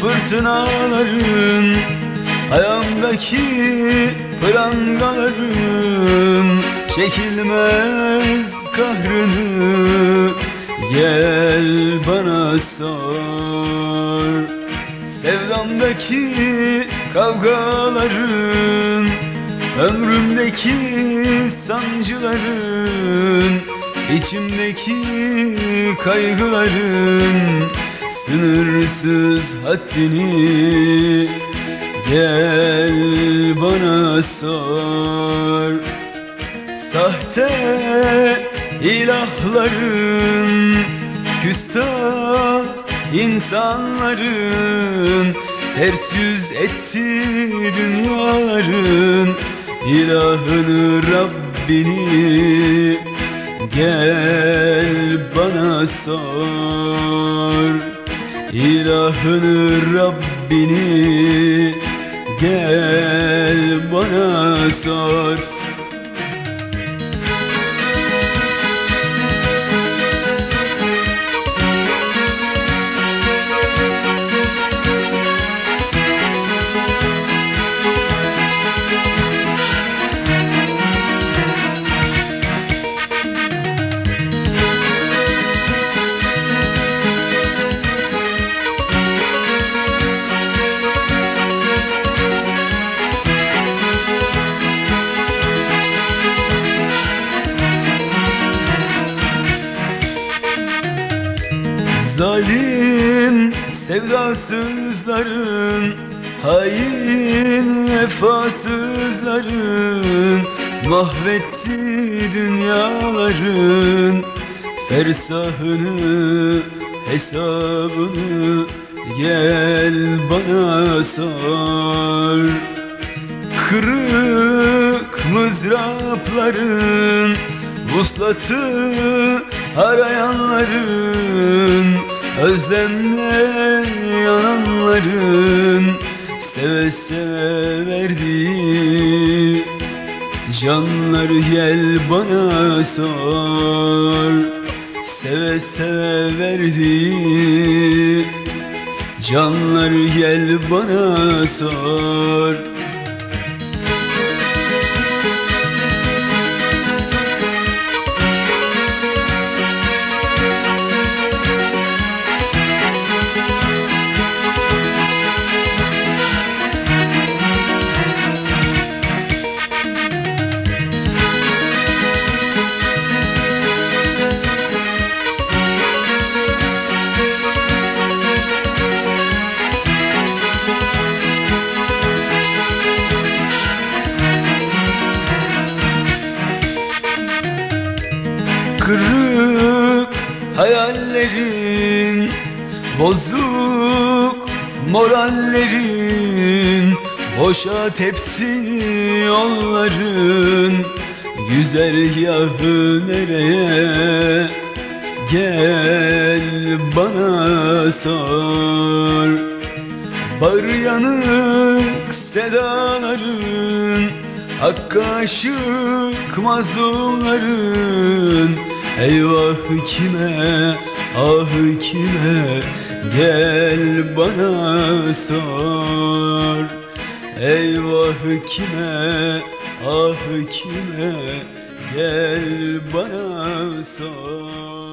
fırtınaların Ayağımdaki prangaların Çekilmez kahrını Gel bana sor Sevdamdaki kavgaların Ömrümdeki sancıların içimdeki kaygıların Sınırsız haddini Gel bana sor. Sahte ilahların Küstah insanların Ters yüz etti dünyaların İlahını Rabbini Gel bana sor İlahını Rabbini Gel bana sor Zalim sevdasızların Hain vefasızların Mahvetti dünyaların Fersahını hesabını Gel bana sor Kırık mızrapların Vuslatı arayanların Özlemle yananların Seve seve verdiği Canlar gel bana sor. Seve seve verdiği Canlar gel bana sor Kırık hayallerin Bozuk morallerin Boşa tepti yolların Güzergahı nereye Gel bana sor. Bar yanık sedaların Hakka aşık mazlumların Eyvah kime, ah kime Gel bana sor. Eyvah kime, ah kime Gel bana sor